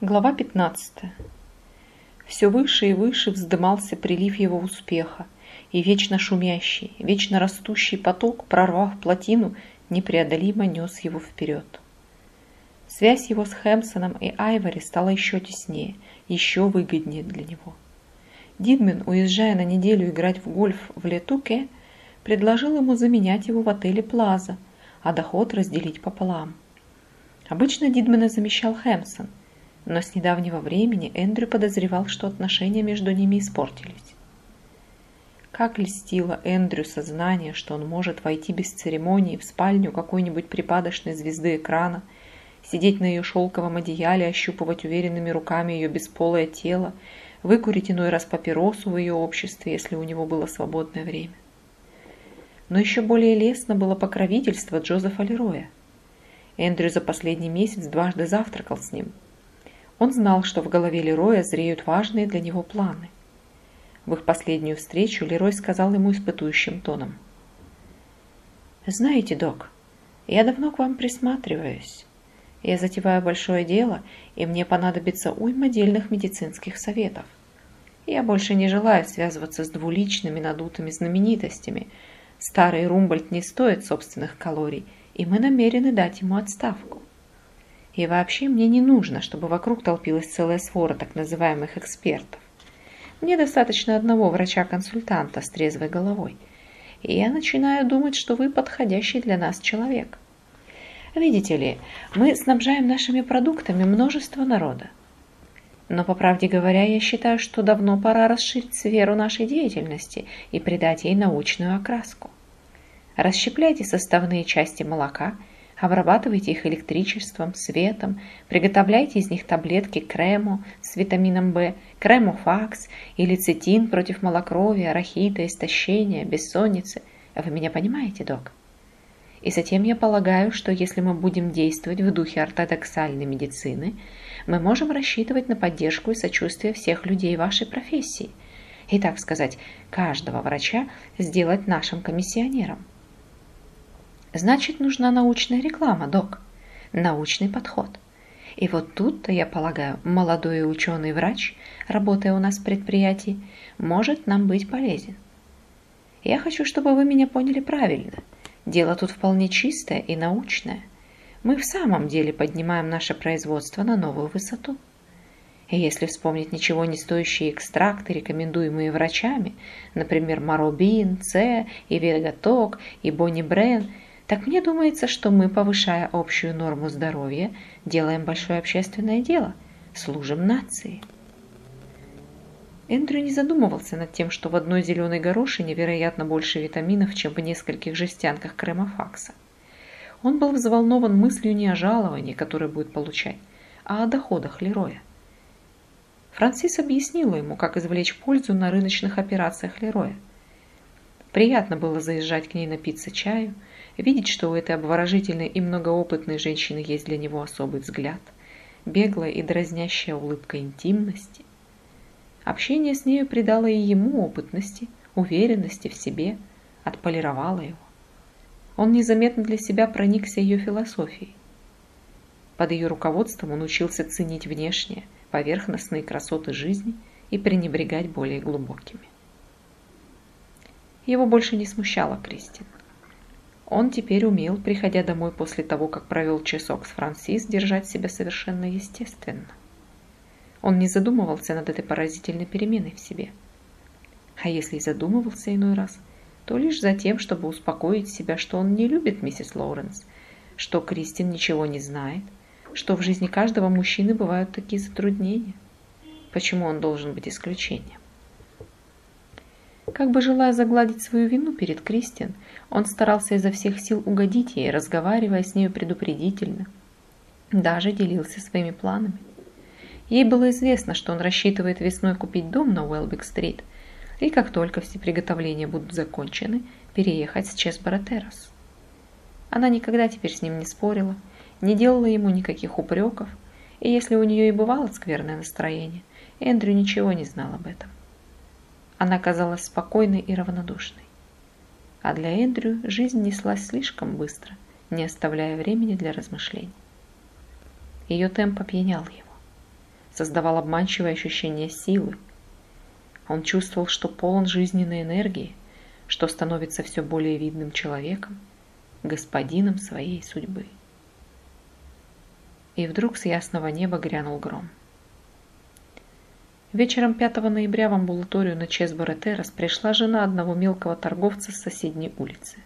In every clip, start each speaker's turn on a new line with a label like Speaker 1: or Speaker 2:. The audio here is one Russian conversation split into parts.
Speaker 1: Глава 15. Все выше и выше вздымался прилив его успеха, и вечно шумящий, вечно растущий поток, прорвав плотину, непреодолимо нес его вперед. Связь его с Хэмсоном и Айвори стала еще теснее, еще выгоднее для него. Дидмен, уезжая на неделю играть в гольф в Летуке, предложил ему заменять его в отеле Плаза, а доход разделить пополам. Обычно Дидмена замещал Хэмсон, но с недавнего времени Эндрю подозревал, что отношения между ними испортились. Как льстило Эндрю сознание, что он может войти без церемонии в спальню какой-нибудь припадочной звезды экрана, сидеть на ее шелковом одеяле, ощупывать уверенными руками ее бесполое тело, выкурить иной раз папиросу в ее обществе, если у него было свободное время. Но еще более лестно было покровительство Джозефа Лероя. Эндрю за последний месяц дважды завтракал с ним – он знал, что в голове Лероя зреют важные для него планы. В их последнюю встречу Лерой сказал ему испытующим тоном. «Знаете, док, я давно к вам присматриваюсь. Я затеваю большое дело, и мне понадобится уйма дельных медицинских советов. Я больше не желаю связываться с двуличными надутыми знаменитостями. Старый Румбольд не стоит собственных калорий, и мы намерены дать ему отставку. И вообще мне не нужно, чтобы вокруг толпилась целая свора так называемых экспертов. Мне достаточно одного врача-консультанта с трезвой головой. И я начинаю думать, что вы подходящий для нас человек. Видите ли, мы снабжаем нашими продуктами множество народа. Но, по правде говоря, я считаю, что давно пора расширить сферу нашей деятельности и придать ей научную окраску. Расщепляйте составные части молока – Обрабатывайте их электричеством, светом, приготовляйте из них таблетки крему с витамином В, кремофакс или цитин против малокровия, рахита, истощения, бессонницы. Вы меня понимаете, док? И затем я полагаю, что если мы будем действовать в духе ортодоксальной медицины, мы можем рассчитывать на поддержку и сочувствие всех людей вашей профессии. И, так сказать, каждого врача сделать нашим комиссионером. Значит, нужна научная реклама, док. Научный подход. И вот тут-то, я полагаю, молодой ученый-врач, работая у нас в предприятии, может нам быть полезен. Я хочу, чтобы вы меня поняли правильно. Дело тут вполне чистое и научное. Мы в самом деле поднимаем наше производство на новую высоту. И если вспомнить ничего не стоящие экстракты, рекомендуемые врачами, например, Маробин, С, и Вегаток, и Бонни Брен – так мне думается, что мы, повышая общую норму здоровья, делаем большое общественное дело, служим нации. Эндрю не задумывался над тем, что в одной зеленой горошине, вероятно, больше витаминов, чем в нескольких жестянках кремофакса. Он был взволнован мыслью не о жаловании, которое будет получать, а о доходах Лероя. Франсис объяснила ему, как извлечь пользу на рыночных операциях Лероя. Приятно было заезжать к ней напиться чаю, видеть, что у этой обворожительной и многоопытной женщины есть для него особый взгляд, беглая и дразнящая улыбка интимности. Общение с нею придало и ему опытности, уверенности в себе, отполировало его. Он незаметно для себя проникся ее философией. Под ее руководством он учился ценить внешние, поверхностные красоты жизни и пренебрегать более глубокими. Его больше не смущала Кристин. Он теперь умел, приходя домой после того, как провел часок с Франсис, держать себя совершенно естественно. Он не задумывался над этой поразительной переменой в себе. А если и задумывался иной раз, то лишь за тем, чтобы успокоить себя, что он не любит миссис Лоуренс, что Кристин ничего не знает, что в жизни каждого мужчины бывают такие затруднения. Почему он должен быть исключением? Как бы желая загладить свою вину перед Кристиан, он старался изо всех сил угодить ей, разговаривая с нею предупредительно. Даже делился своими планами. Ей было известно, что он рассчитывает весной купить дом на Уэлбик-стрит, и как только все приготовления будут закончены, переехать с Чесбора Террас. Она никогда теперь с ним не спорила, не делала ему никаких упреков, и если у нее и бывало скверное настроение, Эндрю ничего не знал об этом. Она казалась спокойной и равнодушной. А для Эндрю жизнь неслась слишком быстро, не оставляя времени для размышлений. Ее темп опьянял его. создавал обманчивое ощущение силы. Он чувствовал, что полон жизненной энергии, что становится все более видным человеком, господином своей судьбы. И вдруг с ясного неба грянул гром. Вечером 5 ноября в амбулаторию на Чесборе Террас пришла жена одного мелкого торговца с соседней улицы.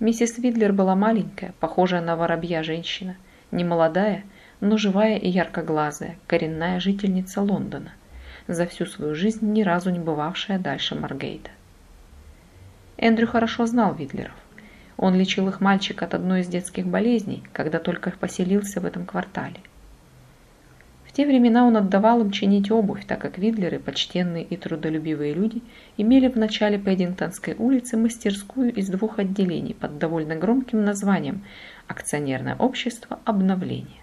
Speaker 1: Миссис Видлер была маленькая, похожая на воробья женщина, немолодая, но живая и яркоглазая, коренная жительница Лондона, за всю свою жизнь ни разу не бывавшая дальше Маргейта. Эндрю хорошо знал Видлеров. Он лечил их мальчик от одной из детских болезней, когда только поселился в этом квартале. Те времена он отдавал им чинить обувь, так как Видлеры, почтенные и трудолюбивые люди, имели в начале Пэддингтонской улицы мастерскую из двух отделений под довольно громким названием «Акционерное общество обновления».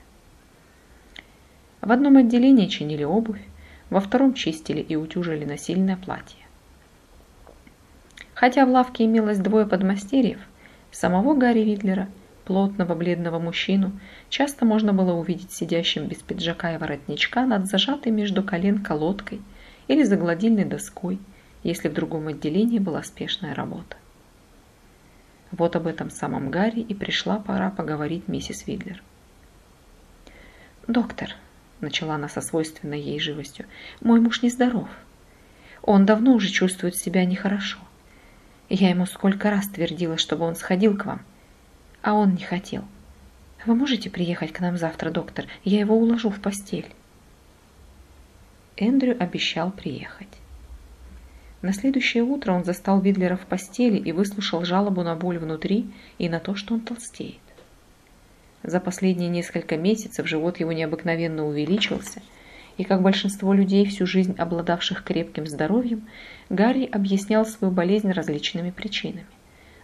Speaker 1: В одном отделении чинили обувь, во втором чистили и утюжили насильное платье. Хотя в лавке имелось двое подмастерьев, самого Гарри Видлера, плотного бледного мужчину, часто можно было увидеть сидящим без пиджака и воротничка над зажатой между колен колодкой или за гладильной доской, если в другом отделении была спешная работа. Вот об этом самом Гарри и пришла пора поговорить миссис Видлер. «Доктор», — начала она со свойственной ей живостью, — «мой муж нездоров. Он давно уже чувствует себя нехорошо. Я ему сколько раз твердила, чтобы он сходил к вам, а он не хотел. Вы можете приехать к нам завтра, доктор? Я его уложу в постель. Эндрю обещал приехать. На следующее утро он застал Видлера в постели и выслушал жалобу на боль внутри и на то, что он толстеет. За последние несколько месяцев живот его необыкновенно увеличился – и как большинство людей, всю жизнь обладавших крепким здоровьем, Гарри объяснял свою болезнь различными причинами.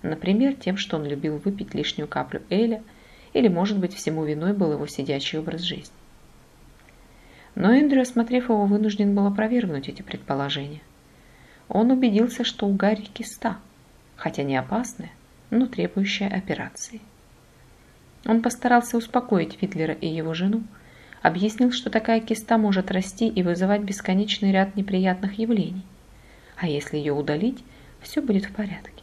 Speaker 1: Например, тем, что он любил выпить лишнюю каплю Эля, или, может быть, всему виной был его сидячий образ жизни. Но Эндрю, осмотрев его, вынужден был опровергнуть эти предположения. Он убедился, что у Гарри киста, хотя не опасная, но требующая операции. Он постарался успокоить Витлера и его жену, объяснил, что такая киста может расти и вызывать бесконечный ряд неприятных явлений. А если ее удалить, все будет в порядке.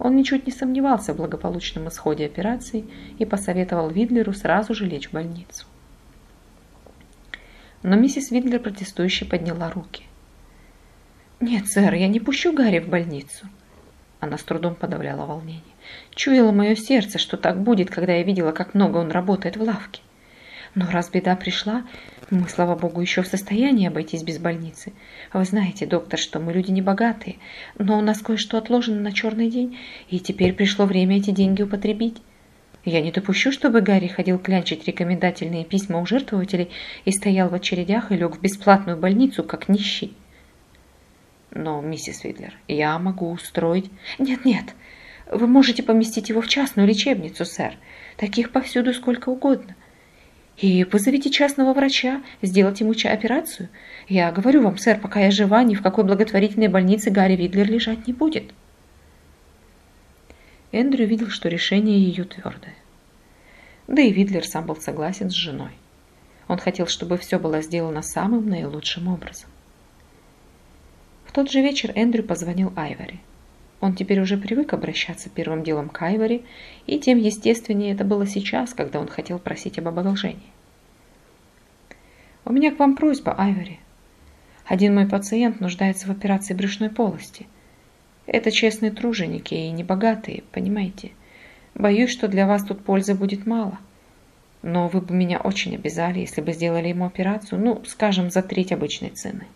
Speaker 1: Он ничуть не сомневался в благополучном исходе операции и посоветовал Видлеру сразу же лечь в больницу. Но миссис Видлер протестующе подняла руки. «Нет, сэр, я не пущу Гарри в больницу». Она с трудом подавляла волнение. Чуяло мое сердце, что так будет, когда я видела, как много он работает в лавке. Но раз беда пришла, мы, слава богу, еще в состоянии обойтись без больницы. Вы знаете, доктор, что мы люди небогатые, но у нас кое-что отложено на черный день, и теперь пришло время эти деньги употребить. Я не допущу, чтобы Гарри ходил клянчить рекомендательные письма у жертвователей и стоял в очередях и лег в бесплатную больницу, как нищий. Но, миссис Видлер, я могу устроить... Нет-нет, вы можете поместить его в частную лечебницу, сэр. Таких повсюду сколько угодно. И позовите частного врача, сделать ему операцию. Я говорю вам, сэр, пока я жива, ни в какой благотворительной больнице Гарри Видлер лежать не будет. Эндрю видел, что решение ее твердое. Да и Видлер сам был согласен с женой. Он хотел, чтобы все было сделано самым наилучшим образом. В тот же вечер Эндрю позвонил Айвори. Он теперь уже привык обращаться первым делом к Айвори, и тем естественнее это было сейчас, когда он хотел просить об одолжении. «У меня к вам просьба, Айвори. Один мой пациент нуждается в операции брюшной полости. Это честные труженики и небогатые, понимаете? Боюсь, что для вас тут пользы будет мало. Но вы бы меня очень обязали, если бы сделали ему операцию, ну, скажем, за треть обычной цены».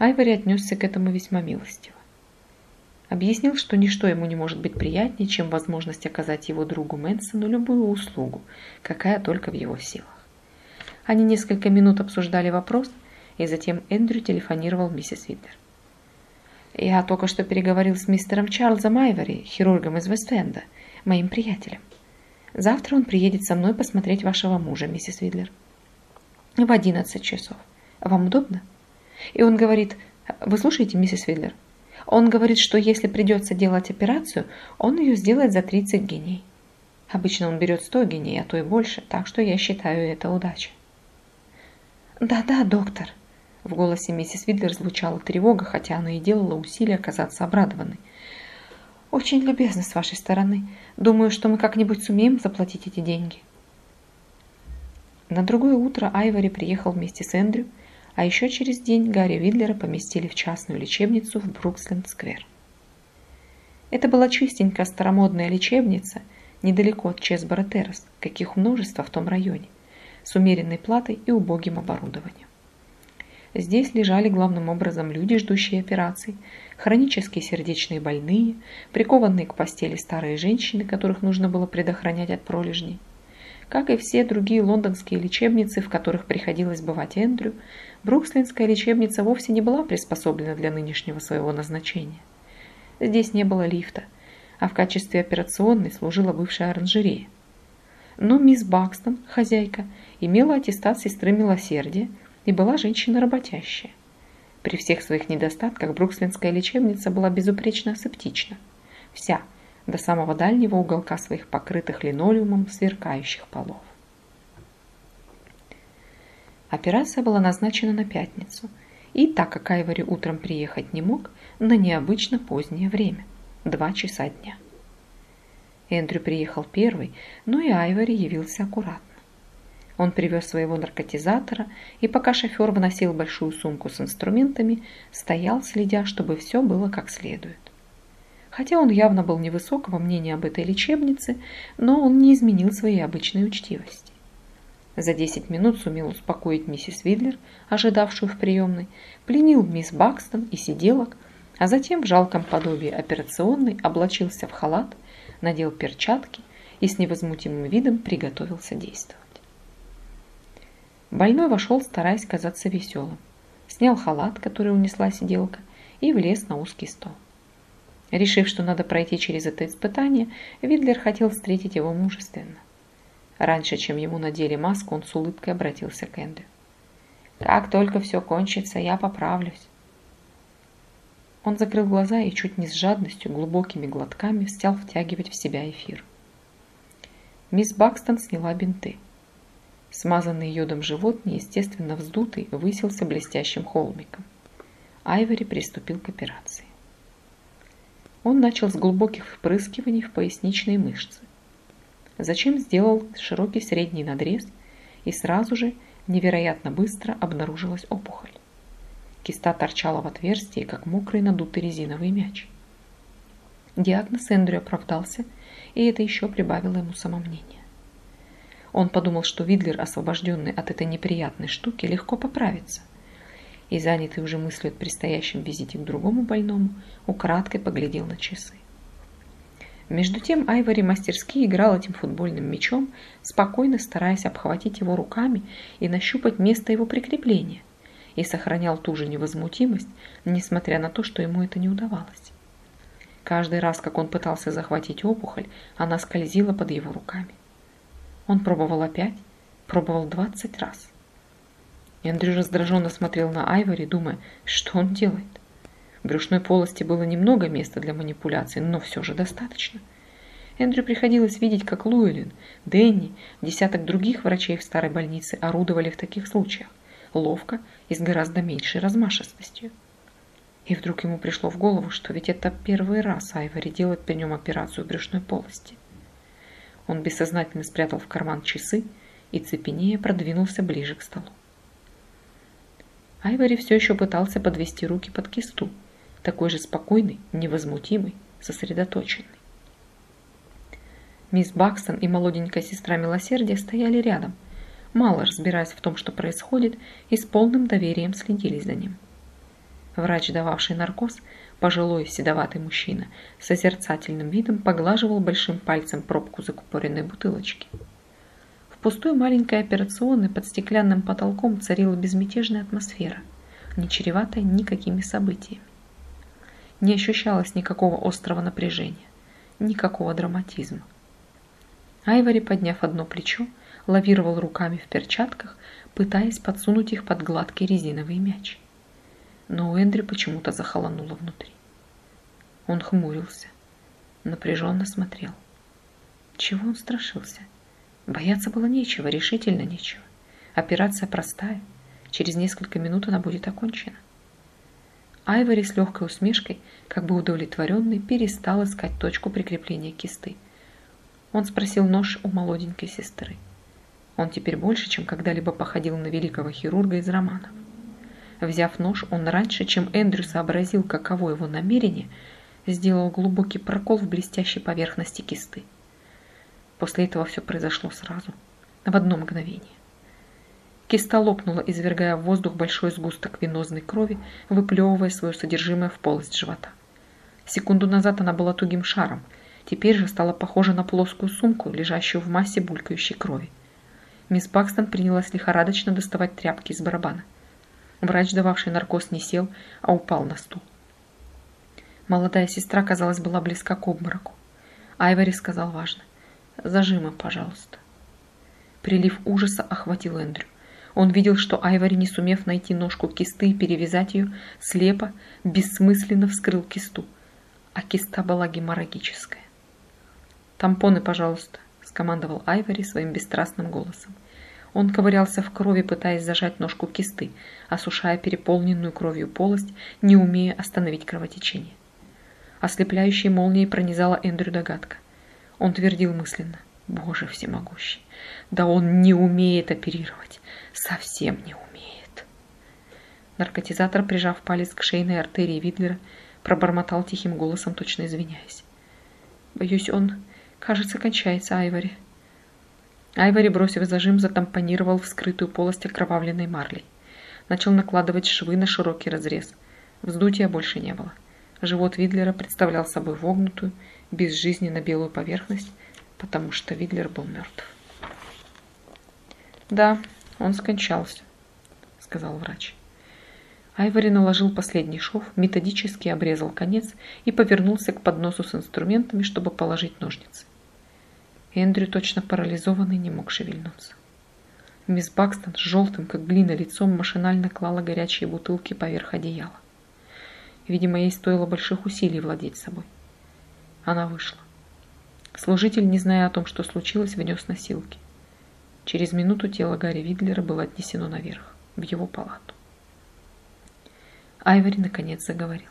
Speaker 1: Айвори отнесся к этому весьма милостиво. Объяснил, что ничто ему не может быть приятнее, чем возможность оказать его другу Мэнсону любую услугу, какая только в его силах. Они несколько минут обсуждали вопрос, и затем Эндрю телефонировал миссис Виттер. «Я только что переговорил с мистером Чарльзом Айвори, хирургом из Вест-Энда, моим приятелем. Завтра он приедет со мной посмотреть вашего мужа, миссис Видлер. В одиннадцать часов. Вам удобно?» И он говорит, вы слушаете, миссис Видлер? Он говорит, что если придется делать операцию, он ее сделает за 30 геней. Обычно он берет сто геней, а то и больше, так что я считаю это удачей. «Да-да, доктор», в голосе миссис Видлер звучала тревога, хотя она и делала усилия казаться обрадованной. «Очень любезно с вашей стороны. Думаю, что мы как-нибудь сумеем заплатить эти деньги». На другое утро Айвори приехал вместе с Эндрю, а еще через день Гарри Видлера поместили в частную лечебницу в Бруксленд-сквер. Это была чистенькая старомодная лечебница недалеко от Чесбора-Террас, каких множество в том районе, с умеренной платой и убогим оборудованием. Здесь лежали главным образом люди, ждущие операций, хронические сердечные больные, прикованные к постели старые женщины, которых нужно было предохранять от пролежней. Как и все другие лондонские лечебницы, в которых приходилось бывать Эндрю, Брукслинская лечебница вовсе не была приспособлена для нынешнего своего назначения. Здесь не было лифта, а в качестве операционной служила бывшая оранжерея. Но мисс Бакстон, хозяйка, имела аттестат сестры милосердия – и была женщина работящая. При всех своих недостатках Брукслинская лечебница была безупречно асептична. Вся, до самого дальнего уголка своих покрытых линолеумом сверкающих полов. Операция была назначена на пятницу, и так как Айвори утром приехать не мог, на необычно позднее время – два часа дня. Эндрю приехал первый, но и Айвори явился аккуратно. Он привез своего наркотизатора, и пока шофер выносил большую сумку с инструментами, стоял, следя, чтобы все было как следует. Хотя он явно был невысокого мнения об этой лечебнице, но он не изменил своей обычной учтивости. За 10 минут сумел успокоить миссис Видлер, ожидавшую в приемной, пленил мисс Бакстон и сиделок, а затем в жалком подобии операционной облачился в халат, надел перчатки и с невозмутимым видом приготовился действовать. Больной вошел, стараясь казаться веселым. Снял халат, который унесла сиделка, и влез на узкий стол. Решив, что надо пройти через это испытание, Видлер хотел встретить его мужественно. Раньше, чем ему надели маску, он с улыбкой обратился к Эндрю. «Как только все кончится, я поправлюсь». Он закрыл глаза и чуть не с жадностью, глубокими глотками стал втягивать в себя эфир. Мисс Бакстон сняла бинты. Смазанный йодом живот, неестественно вздутый, высился блестящим холмиком. Айвори приступил к операции. Он начал с глубоких впрыскиваний в поясничные мышцы. Зачем сделал широкий средний надрез, и сразу же, невероятно быстро, обнаружилась опухоль. Киста торчала в отверстии, как мокрый надутый резиновый мяч. Диагноз Эндрю оправдался, и это еще прибавило ему самомнение. Он подумал, что Видлер, освобожденный от этой неприятной штуки, легко поправится. И, занятый уже мыслью о предстоящем визите к другому больному, украдкой поглядел на часы. Между тем Айвори мастерски играл этим футбольным мячом, спокойно стараясь обхватить его руками и нащупать место его прикрепления, и сохранял ту же невозмутимость, несмотря на то, что ему это не удавалось. Каждый раз, как он пытался захватить опухоль, она скользила под его руками. Он пробовал опять, пробовал двадцать раз. Эндрю раздраженно смотрел на Айвори, думая, что он делает. В брюшной полости было немного места для манипуляций, но все же достаточно. Эндрю приходилось видеть, как Луэлин, Дэнни, десяток других врачей в старой больнице орудовали в таких случаях, ловко и с гораздо меньшей размашистостью. И вдруг ему пришло в голову, что ведь это первый раз Айвори делает при нем операцию брюшной полости. Он бессознательно спрятал в карман часы и цепенея продвинулся ближе к столу. Айвори все еще пытался подвести руки под кисту, такой же спокойный, невозмутимый, сосредоточенный. Мисс Бакстон и молоденькая сестра Милосердия стояли рядом, мало разбираясь в том, что происходит, и с полным доверием следили за ним. Врач, дававший наркоз, Пожилой седоватый мужчина с созерцательным видом поглаживал большим пальцем пробку закупоренной бутылочки. Пустой маленькой операционной под стеклянным потолком царила безмятежная атмосфера, не чреватая никакими событиями. Не ощущалось никакого острого напряжения, никакого драматизма. Айвори, подняв одно плечо, лавировал руками в перчатках, пытаясь подсунуть их под гладкий резиновый мяч но у Эндрю почему-то захолонуло внутри. Он хмурился, напряженно смотрел. Чего он страшился? Бояться было нечего, решительно нечего. Операция простая. Через несколько минут она будет окончена. Айвори с легкой усмешкой, как бы удовлетворенный, перестал искать точку прикрепления кисты. Он спросил нож у молоденькой сестры. Он теперь больше, чем когда-либо походил на великого хирурга из романов. Взяв нож, он раньше, чем Эндрю сообразил, каково его намерение, сделал глубокий прокол в блестящей поверхности кисты. После этого все произошло сразу, в одно мгновение. Киста лопнула, извергая в воздух большой сгусток венозной крови, выплевывая свое содержимое в полость живота. Секунду назад она была тугим шаром, теперь же стала похожа на плоскую сумку, лежащую в массе булькающей крови. Мисс Бакстон принялась лихорадочно доставать тряпки из барабана. Врач, дававший наркоз, не сел, а упал на стул. Молодая сестра, казалось, была близка к обмороку. Айвори сказал важно. «Зажимы, пожалуйста». Прилив ужаса охватил Эндрю. Он видел, что Айвори, не сумев найти ножку кисты и перевязать ее, слепо, бессмысленно вскрыл кисту. А киста была геморрагическая. «Тампоны, пожалуйста», — скомандовал Айвори своим бесстрастным голосом. Он ковырялся в крови, пытаясь зажать ножку кисты, осушая переполненную кровью полость, не умея остановить кровотечение. Ослепляющей молнией пронизала Эндрю догадка. Он твердил мысленно. «Боже всемогущий! Да он не умеет оперировать! Совсем не умеет!» Наркотизатор, прижав палец к шейной артерии Видлера, пробормотал тихим голосом, точно извиняясь. «Боюсь, он, кажется, кончается, Айвори». Айвори, бросив зажим, затампонировал вскрытую полость окровавленной марлей. Начал накладывать швы на широкий разрез. Вздутия больше не было. Живот Видлера представлял собой вогнутую, безжизненно белую поверхность, потому что Видлер был мертв. «Да, он скончался», — сказал врач. Айвори наложил последний шов, методически обрезал конец и повернулся к подносу с инструментами, чтобы положить ножницы. Эндрю, точно парализованный, не мог шевельнуться. Мисс Бакстон с желтым, как глина, лицом машинально клала горячие бутылки поверх одеяла. Видимо, ей стоило больших усилий владеть собой. Она вышла. Служитель, не зная о том, что случилось, внес носилки. Через минуту тело Гарри Видлера было отнесено наверх, в его палату. Айвори наконец заговорил.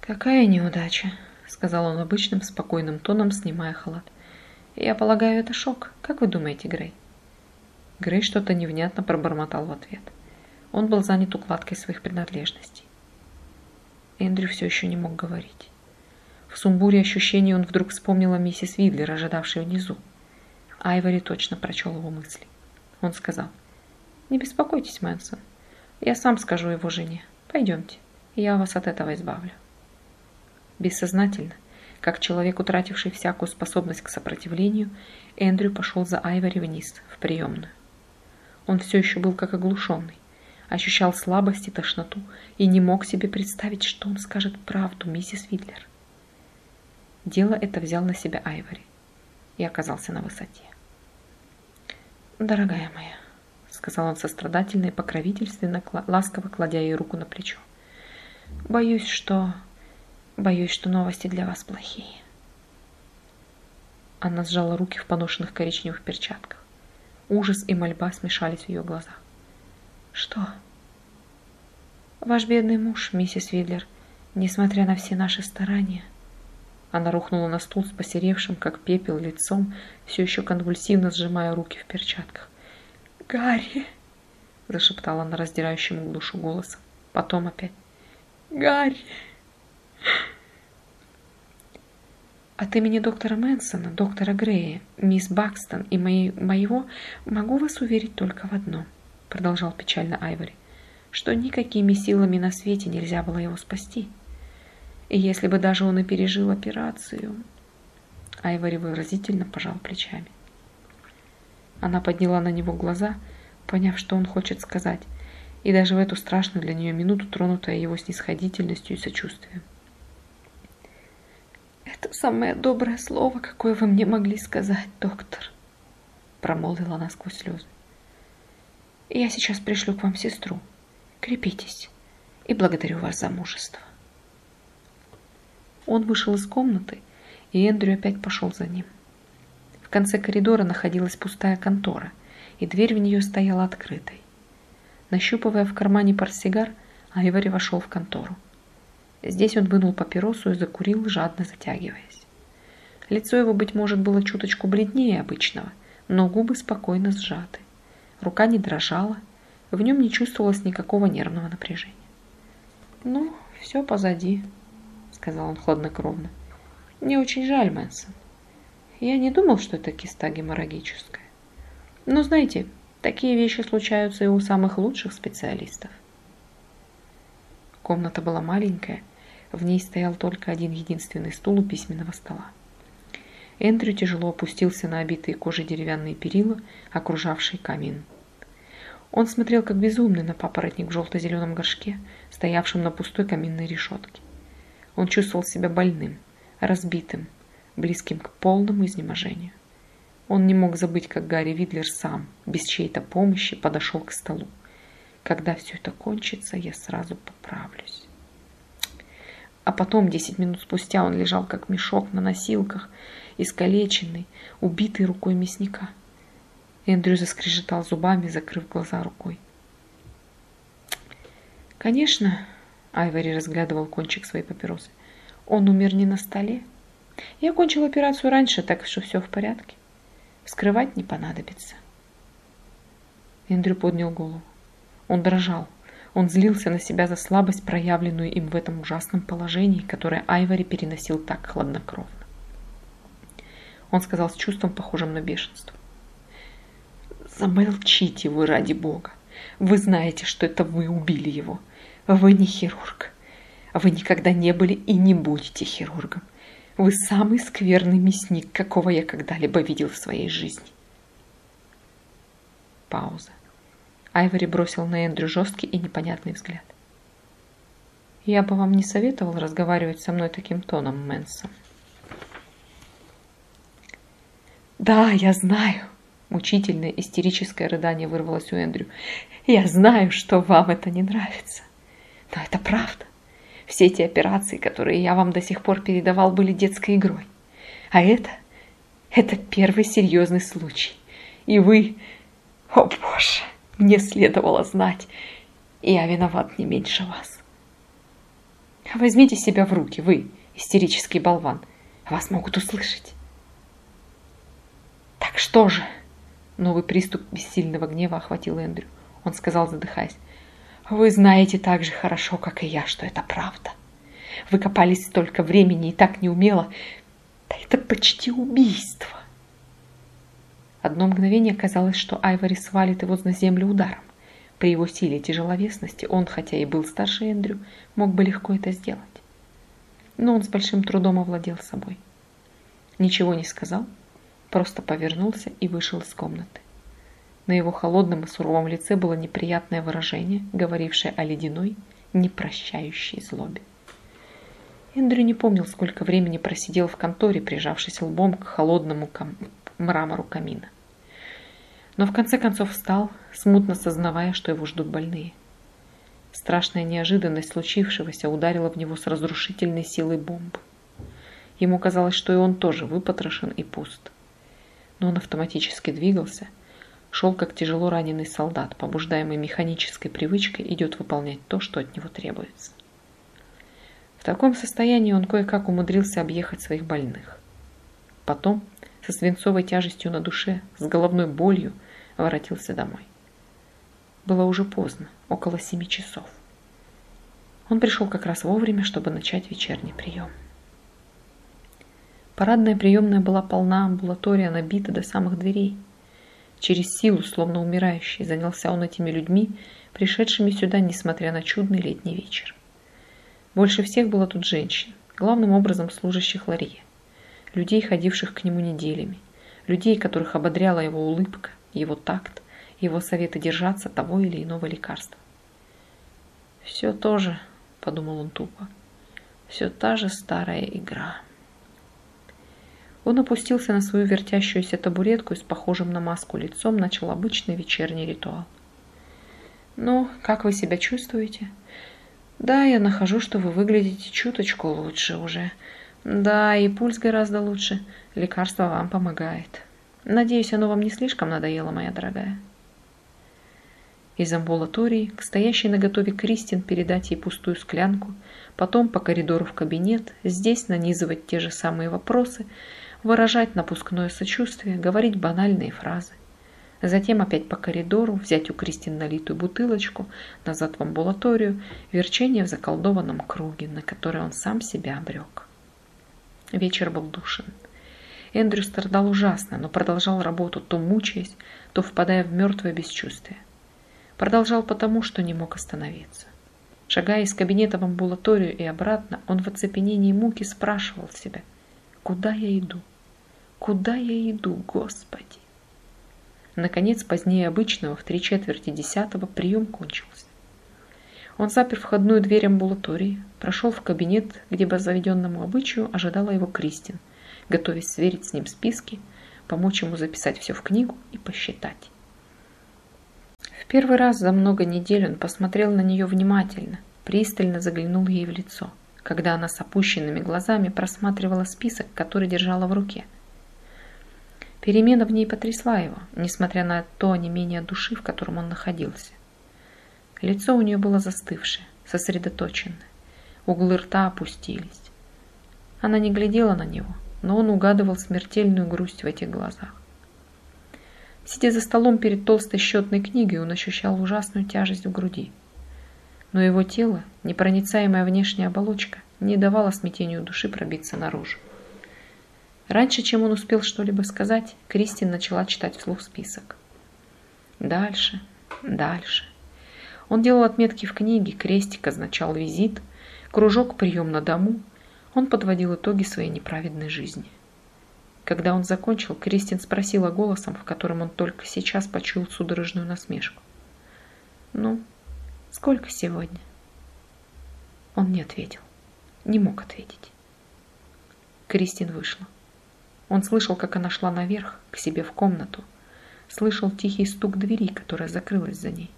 Speaker 1: «Какая неудача!» — сказал он обычным спокойным тоном, снимая халат. Я полагаю, это шок. Как вы думаете, Грей? Грей что-то невнятно пробормотал в ответ. Он был занят укладкой своих принадлежностей. Эндрю все еще не мог говорить. В сумбуре ощущений он вдруг вспомнил о миссис Видлер, ожидавшей внизу. Айвори точно прочел его мысли. Он сказал, «Не беспокойтесь, Мэнсон. Я сам скажу его жене. Пойдемте, я вас от этого избавлю». Бессознательно, как человек, утративший всякую способность к сопротивлению, Эндрю пошел за Айвори вниз, в приемную. Он все еще был как оглушенный, ощущал слабость и тошноту и не мог себе представить, что он скажет правду миссис Видлер. Дело это взял на себя Айвори и оказался на высоте. «Дорогая моя», — сказал он сострадательно и покровительственно, ласково кладя ей руку на плечо, — «боюсь, что Боюсь, что новости для вас плохие. Она сжала руки в поношенных коричневых перчатках. Ужас и мольба смешались в ее глазах. Что? Ваш бедный муж, миссис Видлер, несмотря на все наши старания... Она рухнула на стул с посеревшим, как пепел, лицом, все еще конвульсивно сжимая руки в перчатках. «Гарри!» – зашептала она раздирающим душу голосом. Потом опять. «Гарри!» От имени доктора Мэнсона, доктора Грея, мисс Бакстон и моей, моего могу вас уверить только в одном, продолжал печально Айвори, что никакими силами на свете нельзя было его спасти. И если бы даже он и пережил операцию... Айвори выразительно пожал плечами. Она подняла на него глаза, поняв, что он хочет сказать, и даже в эту страшную для нее минуту тронутая его снисходительностью и сочувствием. «Это самое доброе слово, какое вы мне могли сказать, доктор», промолвила она сквозь слезы. «Я сейчас пришлю к вам сестру. Крепитесь и благодарю вас за мужество». Он вышел из комнаты, и Эндрю опять пошел за ним. В конце коридора находилась пустая контора, и дверь в нее стояла открытой. Нащупывая в кармане портсигар, Айвори вошел в контору. Здесь он вынул папиросу и закурил, жадно затягиваясь. Лицо его, быть может, было чуточку бледнее обычного, но губы спокойно сжаты. Рука не дрожала, в нем не чувствовалось никакого нервного напряжения. «Ну, все позади», — сказал он хладнокровно. «Мне очень жаль, Мэнсон. Я не думал, что это киста геморрагическая. Но знаете, такие вещи случаются и у самых лучших специалистов». Комната была маленькая, в ней стоял только один единственный стул у письменного стола. Эндрю тяжело опустился на обитые кожей деревянные перила, окружавшие камин. Он смотрел как безумный на папоротник в желто-зеленом горшке, стоявшем на пустой каминной решетке. Он чувствовал себя больным, разбитым, близким к полному изнеможению. Он не мог забыть, как Гарри Видлер сам, без чьей-то помощи, подошел к столу. Когда все это кончится, я сразу поправлюсь. А потом, десять минут спустя, он лежал как мешок на носилках, искалеченный, убитый рукой мясника. Эндрю заскрежетал зубами, закрыв глаза рукой. Конечно, Айвори разглядывал кончик своей папиросы. Он умер не на столе. Я кончил операцию раньше, так что все в порядке. Скрывать не понадобится. Эндрю поднял голову. Он дрожал. Он злился на себя за слабость, проявленную им в этом ужасном положении, которое Айвори переносил так хладнокровно. Он сказал с чувством, похожим на бешенство. «Замолчите вы ради Бога. Вы знаете, что это вы убили его. Вы не хирург. Вы никогда не были и не будете хирургом. Вы самый скверный мясник, какого я когда-либо видел в своей жизни». Пауза. Айвори бросил на Эндрю жесткий и непонятный взгляд. «Я бы вам не советовал разговаривать со мной таким тоном, Мэнсон». «Да, я знаю!» Мучительное истерическое рыдание вырвалось у Эндрю. «Я знаю, что вам это не нравится. Но это правда. Все эти операции, которые я вам до сих пор передавал, были детской игрой. А это... это первый серьезный случай. И вы... О, Боже, мне следовало знать. Я виноват не меньше вас. Возьмите себя в руки, вы, истерический болван. Вас могут услышать. «Так что же?» Новый приступ бессильного гнева охватил Эндрю. Он сказал, задыхаясь. «Вы знаете так же хорошо, как и я, что это правда. Вы копались столько времени и так неумело. Да это почти убийство!» Одно мгновение казалось, что Айвори свалит его на землю ударом. При его силе и тяжеловесности он, хотя и был старше Эндрю, мог бы легко это сделать. Но он с большим трудом овладел собой. Ничего не сказал, просто повернулся и вышел из комнаты. На его холодном и суровом лице было неприятное выражение, говорившее о ледяной, непрощающей злобе. Эндрю не помнил, сколько времени просидел в конторе, прижавшись лбом к холодному кам мрамору камина. Но в конце концов встал, смутно сознавая, что его ждут больные. Страшная неожиданность случившегося ударила в него с разрушительной силой бомбы. Ему казалось, что и он тоже выпотрошен и пуст но он автоматически двигался, шел как тяжело раненый солдат, побуждаемый механической привычкой, идет выполнять то, что от него требуется. В таком состоянии он кое-как умудрился объехать своих больных. Потом, со свинцовой тяжестью на душе, с головной болью, воротился домой. Было уже поздно, около семи часов. Он пришел как раз вовремя, чтобы начать вечерний прием. Парадная приемная была полна, амбулатория набита до самых дверей. Через силу, словно умирающий, занялся он этими людьми, пришедшими сюда, несмотря на чудный летний вечер. Больше всех было тут женщин, главным образом служащих Ларье, людей, ходивших к нему неделями, людей, которых ободряла его улыбка, его такт, его советы держаться того или иного лекарства. «Все то же», — подумал он тупо, — «все та же старая игра». Он опустился на свою вертящуюся табуретку и с похожим на маску лицом начал обычный вечерний ритуал. «Ну, как вы себя чувствуете?» «Да, я нахожу, что вы выглядите чуточку лучше уже. Да, и пульс гораздо лучше. Лекарство вам помогает». Надеюсь, оно вам не слишком надоело, моя дорогая. Из амбулатории к стоящей на готове Кристин передать ей пустую склянку, потом по коридору в кабинет, здесь нанизывать те же самые вопросы, выражать напускное сочувствие, говорить банальные фразы. Затем опять по коридору, взять у Кристин налитую бутылочку, назад в амбулаторию, верчение в заколдованном круге, на который он сам себя обрек. Вечер был душен. Эндрю страдал ужасно, но продолжал работу, то мучаясь, то впадая в мертвое бесчувствие. Продолжал потому, что не мог остановиться. Шагая из кабинета в амбулаторию и обратно, он в оцепенении муки спрашивал себя, «Куда я иду? Куда я иду, Господи?» Наконец, позднее обычного, в три четверти десятого, прием кончился. Он запер входную дверь амбулатории, прошел в кабинет, где по заведенному обычаю ожидала его Кристин, готовясь сверить с ним списки, помочь ему записать все в книгу и посчитать. В первый раз за много недель он посмотрел на нее внимательно, пристально заглянул ей в лицо, когда она с опущенными глазами просматривала список, который держала в руке. Перемена в ней потрясла его, несмотря на то онемение души, в котором он находился. Лицо у нее было застывшее, сосредоточенное. Углы рта опустились. Она не глядела на него, но он угадывал смертельную грусть в этих глазах. Сидя за столом перед толстой счетной книгой, он ощущал ужасную тяжесть в груди. Но его тело, непроницаемая внешняя оболочка, не давала смятению души пробиться наружу. Раньше, чем он успел что-либо сказать, Кристин начала читать вслух список. Дальше, дальше. Он делал отметки в книге, крестик означал визит, кружок прием на дому. Он подводил итоги своей неправедной жизни. Когда он закончил, Кристин спросила голосом, в котором он только сейчас почуял судорожную насмешку. «Ну, сколько сегодня?» Он не ответил. Не мог ответить. Кристин вышла. Он слышал, как она шла наверх, к себе в комнату. Слышал тихий стук двери, которая закрылась за ней.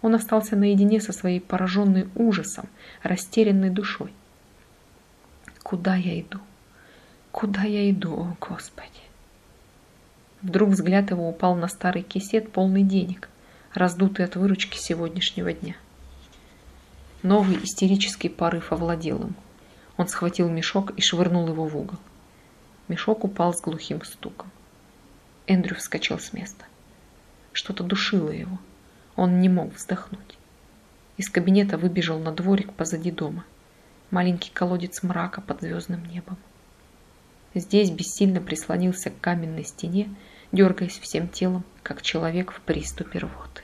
Speaker 1: Он остался наедине со своей пораженной ужасом, растерянной душой. «Куда я иду? Куда я иду, о Господи? Вдруг взгляд его упал на старый кисет, полный денег, раздутый от выручки сегодняшнего дня. Новый истерический порыв овладел им. Он схватил мешок и швырнул его в угол. Мешок упал с глухим стуком. Эндрю вскочил с места. Что-то душило его. Он не мог вздохнуть. Из кабинета выбежал на дворик позади дома. Маленький колодец мрака под звездным небом. Здесь бессильно прислонился к каменной стене, дергаясь всем телом, как человек в приступе рвоты.